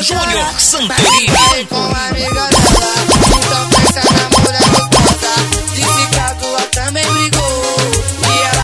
Júnior Santorini. từ đi.